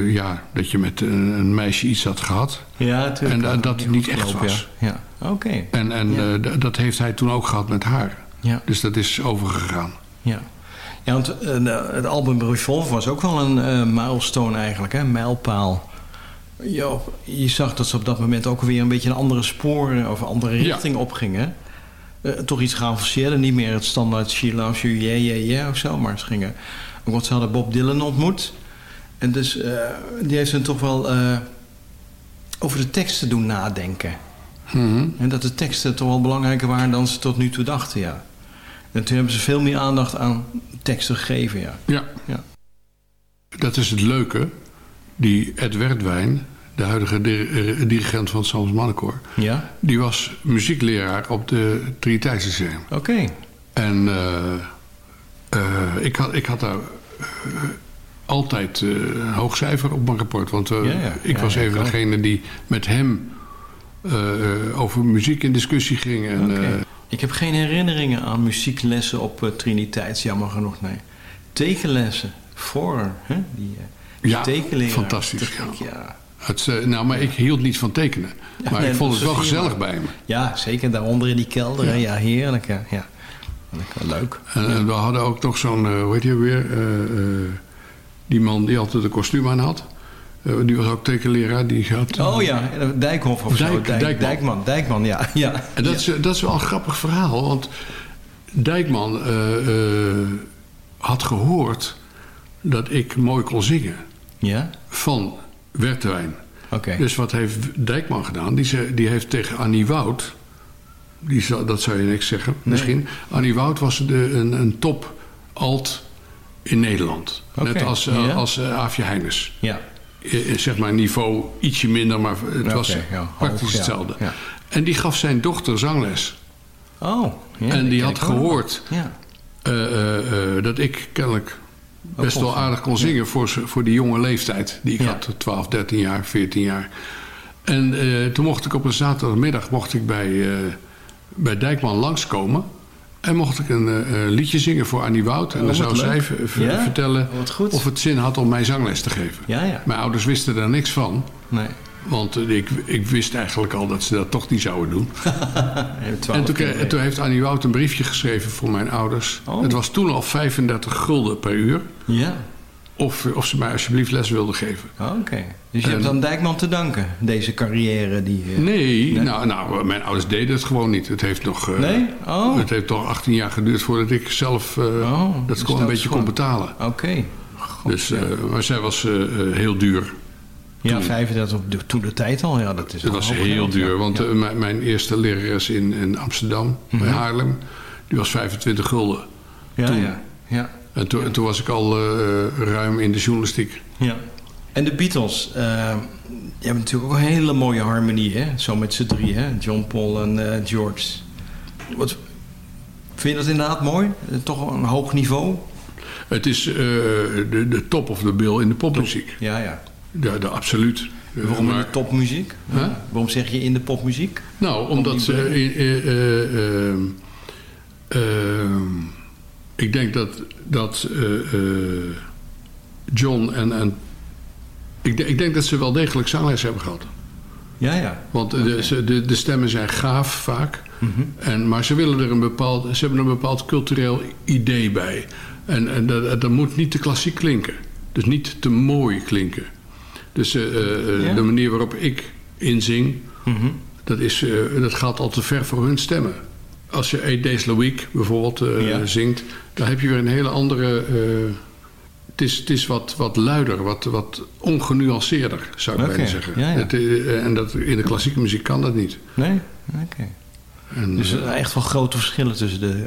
ja, dat je met een, een meisje iets had gehad. Ja, natuurlijk. En dat- dat het niet echt was. Ja, ja. oké. En, en Ja. dat heeft hij toen ook gehad met haar. Ja. Dus dat is overgegaan. Ja. Ja, want eh, het album Revolver was ook wel een eh milestone eigenlijk, hè? mijlpaal. Ja, je zag dat ze op dat moment ook weer een beetje een andere sporen of een andere Ja. richting opgingen. Eh, toch iets geavanceerder, niet meer het standaard She Loves You, yeah, yeah, yeah of zo. Maar ze gingen, want ze hadden Bob Dylan ontmoet. En dus die heeft hen toch wel over de teksten doen nadenken. Mhm. En dat de teksten toch wel belangrijker waren dan ze tot nu toe dachten, ja. En toen hebben ze veel meer aandacht aan teksten gegeven, ja. Ja. Ja. Dat is het leuke. Die Ed Werdwijn, de huidige eh, dirigent van het Sams Mannenkoor... Ja? die was muziekleraar op de Triniteitsmuseum. Oké. En eh, eh, ik, had, ik had daar altijd een hoog cijfer op mijn rapport. Want Ja, ja. ik was even degene die met hem over muziek in discussie ging. En. Ik heb geen herinneringen aan muzieklessen op uh, Triniteits, jammer genoeg, nee. Tekenlessen, voor, hè? Die, uh, Ja, tekenleraar. fantastisch, ja. het, eh, nou, maar ik hield niet van tekenen. Ja, maar nee, ik vond het wel gezellig maar. bij me. Ja, zeker daaronder in die kelder, hè. ja, heerlijk, ja. ja. Leuk. En, we hadden ook nog zo'n, hoe heet je weer? die man die altijd een kostuum aan had. Eh, die was ook tekenleraar. Die had, Oh ja, Dijkhoff of zo. Dijk- Dijk, Dijkman. Dijkman. Dijkman, ja. ja. En dat, is, dat is wel een grappig verhaal. Want Dijkman eh, eh, had gehoord dat ik mooi kon zingen. Ja? Van Wertewijn. Oké. Dus wat heeft Dijkman gedaan? Die, ze, die heeft tegen Annie Wout... Die, zou- dat zou je niks zeggen, misschien. Annie Wout was de, een, een top alt in Nederland. Net als, eh, ja. als eh, Aafje Heines. Ja. Eh, eh, zeg maar niveau ietsje minder, maar het was ja, praktisch hoog, hetzelfde. ja. En die gaf zijn dochter zangles. Oh. Ja, en die had gehoord Ja. eh, dat ik kennelijk best kon wel aardig kon zingen voor, voor die jonge leeftijd die ik had, 12, 13 jaar, 14 jaar. En toen mocht ik op een zaterdagmiddag mocht ik bij, bij Dijkman langskomen. En mocht ik een eh, eh, liedje zingen voor Annie Wout. En Oh, dan zou zij Ja? vertellen goed. of het zin had om mij zangles te geven. Ja, ja. Mijn ouders wisten daar niks van. Nee. Want eh, ik, ik wist eigenlijk al dat ze dat toch niet zouden doen. En En toen, en toen heeft Annie Wout een briefje geschreven voor mijn ouders. Oh. Het was toen al 35 gulden per uur. Ja, Of, of ze mij alsjeblieft les wilden geven. oké. Dus je En- hebt aan Dijkman te danken, deze carrière die... eh, Nee, Nee? Nou, nou, mijn ouders deden het gewoon niet. Het heeft nog, eh, Nee? Oh. het heeft toch 18 jaar geduurd voordat ik zelf eh, Oh, dat dus gewoon dat een beetje kon betalen. Oké. Dus, maar zij was heel duur. Ja, Toen. 35 op de, toen de tijd al. Ja, dat is Het al was heel geld, duur, ja. want Ja. Mhm. mijn, mijn eerste lerares in, in Amsterdam, bij Haarlem, die was 25 gulden. ja, toen. ja, ja, En toen, en toen was ik al eh, ruim in de journalistiek. ja. En de Beatles, eh, die hebben natuurlijk ook een hele mooie harmonie, hè? Zo met z'n drie, hè? John, Paul en eh, George. Wat, vind je dat inderdaad mooi? Toch een hoog niveau? Het is de, de top of the bill in de popmuziek. Ja, ja. Ja, de, absoluut. Waarom in de popmuziek? Huh? Waarom zeg je in de popmuziek? Nou, omdat ze... ik denk dat, dat eh, eh, John en... en ik, ik denk dat ze wel degelijk zangles hebben gehad. Ja, ja. Want de, de, de stemmen zijn gaaf vaak. Mhm. en, maar ze, willen er een bepaald, ze hebben een bepaald cultureel idee bij. En, en dat, dat moet niet te klassiek klinken. Dus niet te mooi klinken. Dus eh, Ja. de manier waarop ik inzing... Mhm. Dat, is, dat gaat al te ver voor hun stemmen. Als je Eight Days a Week bijvoorbeeld eh, Ja. zingt... dan heb je weer een hele andere... eh, het is, het is wat, wat luider, wat, wat ongenuanceerder, zou ik bijna zeggen. ja, ja. Het, eh, en dat, in de klassieke muziek kan dat niet. Nee? Oké. En, Dus er zijn echt wel grote verschillen tussen de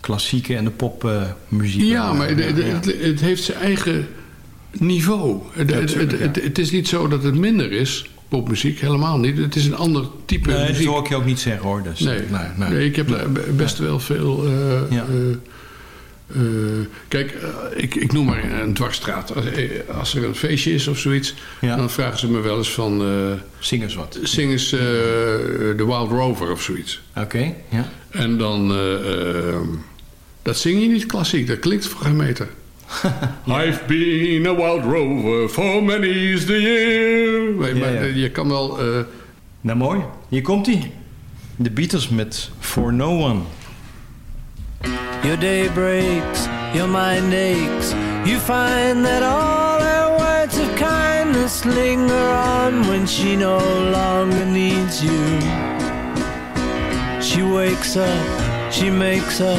klassieke en de popmuziek. ja, maar de- de- Het, het heeft zijn eigen niveau. Het, het- het is niet zo dat het minder is, popmuziek, helemaal niet. Het is een ander type Nee, dat muziek. hoor ik je ook niet zeggen hoor. Dus, Nee, nee, nee. nee, ik heb best wel veel... Ja. eh, kijk, ik, ik noem maar een dwarsstraat. Als, als er een feestje is of zoiets... Ja. dan vragen ze me wel eens van... Zing eens wat. zing eens eh, The Wild Rover of zoiets. Oké, ja. En dan... dat zing je niet klassiek, dat klinkt voor geen meter. I've been a wild rover for many's the year. Ja, maar ja. je kan wel... eh, Nou mooi. Hier komt hij. De Beatles met For No One. Your day breaks, your mind aches. You find that all her words of kindness linger on when she no longer needs you. She wakes up, she makes up,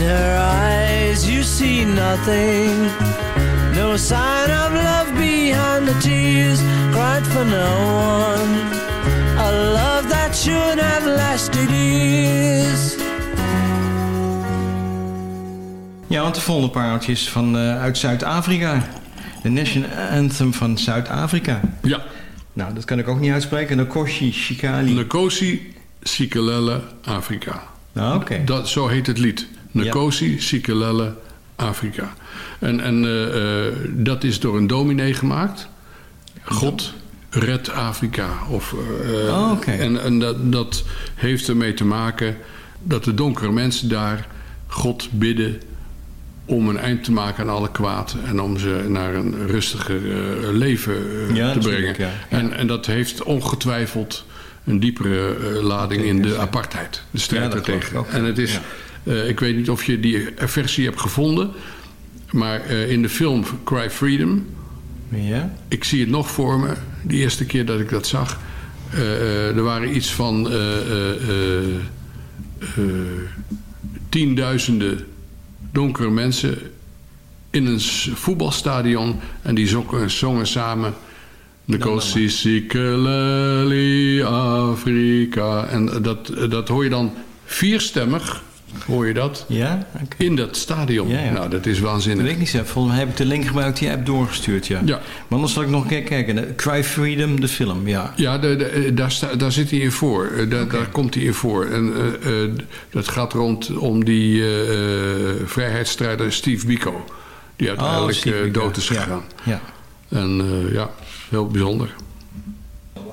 in her eyes you see nothing. No sign of love behind the tears cried for no one. A love that should have lasted years. Ja, want de volgende pareltje is van, eh, uit Zuid-Afrika. De National Anthem van Zuid-Afrika. ja, Nou, dat kan ik ook niet uitspreken. Nkosi Shikali. Nkosi Sikelele Afrika. Nou, oké. Dat, zo heet het lied. Nkosi Sikelele Afrika. En, en eh, eh, dat is door een dominee gemaakt. God red Afrika. Of, eh, Oh. En, en dat, dat heeft ermee te maken dat de donkere mensen daar God bidden om een eind te maken aan alle kwaad en om ze naar een rustiger leven Ja, te brengen. ja. En, en dat heeft ongetwijfeld een diepere lading in de apartheid, de strijd Ja, daartegen. En het is, eh, ik weet niet of je die versie hebt gevonden, maar eh, in de film Cry Freedom, Ja? ik zie het nog voor me, de eerste keer dat ik dat zag. eh, er waren iets van tienduizenden donkere mensen in een voetbalstadion en die zongen, zongen samen. Nekosisikele Afrika. En dat, dat hoor je dan vierstemmig, hoor je dat, Ja? in dat stadion. Ja, ja. Nou, dat is Dat waanzinnig. weet ik niet zelf. Volgens mij heb ik de link gebruikt die app doorgestuurd, ja. Ja. Maar dan zal ik nog een keer kijken. Cry Freedom, de film, ja. Ja, de, de- daar, sta, daar zit hij in voor. Eh, Daar, daar komt hij in voor. En eh, eh, dat gaat rond om die eh, eh, vrijheidsstrijder Steve Biko. Die uiteindelijk Oh, eh, Biko, dood is gegaan. Ja. En eh, ja, heel bijzonder.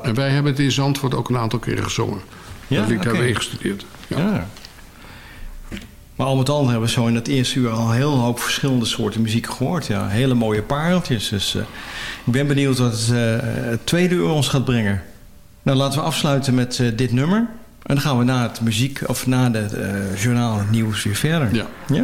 En wij hebben het in Zandvoort ook een aantal keren gezongen. Ja, dat ik oké. daar hebben ingestudeerd. Ja. Maar al met al hebben we zo in het eerste uur al een heel hoop verschillende soorten muziek gehoord. Ja. Hele mooie pareltjes. Dus eh, ik ben benieuwd wat het, eh, het tweede uur ons gaat brengen. Nou, laten we afsluiten met eh, dit nummer. En dan gaan we na het muziek, of na het journaal nieuws weer verder. Ja. ja?